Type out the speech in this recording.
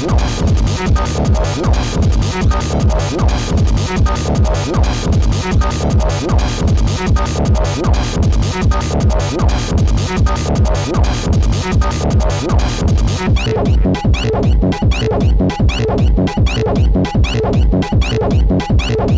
No. Thank